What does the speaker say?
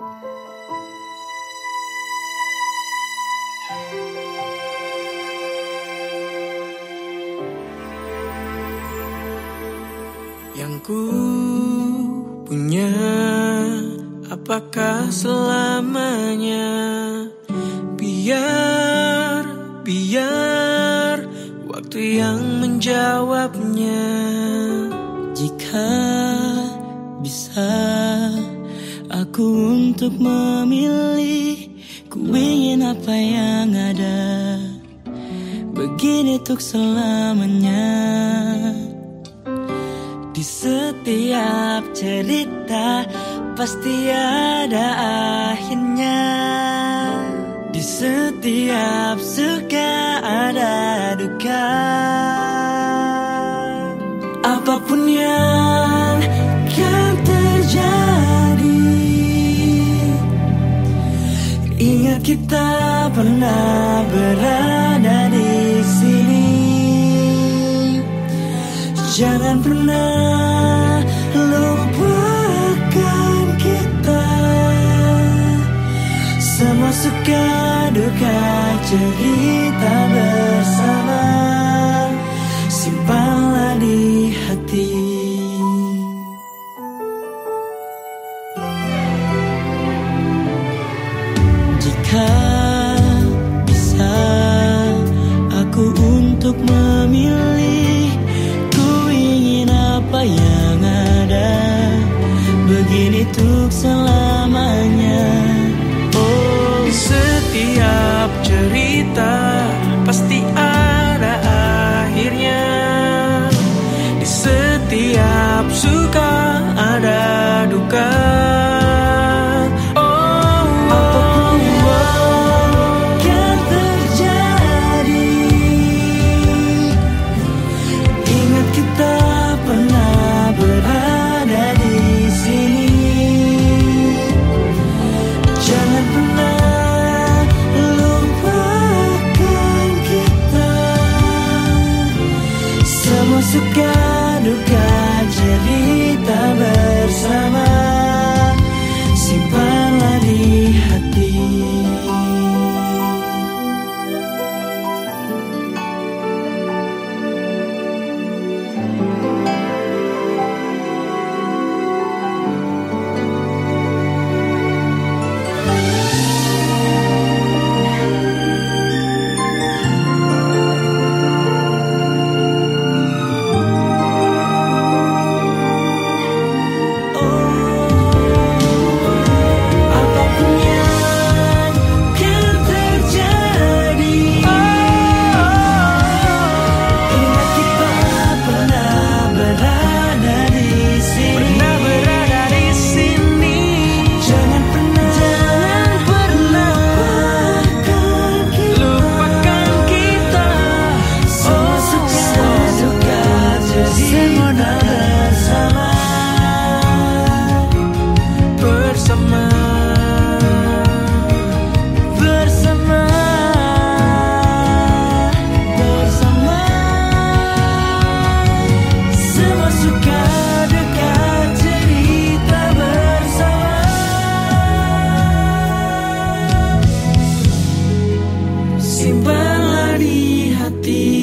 Yang ku punya apakah selamanya? Biar biar waktu yang menjawabnya. Jika bisa Aku untuk memilih. Ku ingin apa yang ada. Begini untuk selamanya. Di setiap cerita Pasti ada akhirnya. Di setiap suka ada duka. Apa pun yang kita pernah berada di sini. Jangan pernah lupakan kita. Semua suka duka cerita Bisa aku untuk memilih? Ku ingin apa yang ada Begini untuk selamanya. Oh setiap cerita Pasti ada akhirnya. Di setiap di hati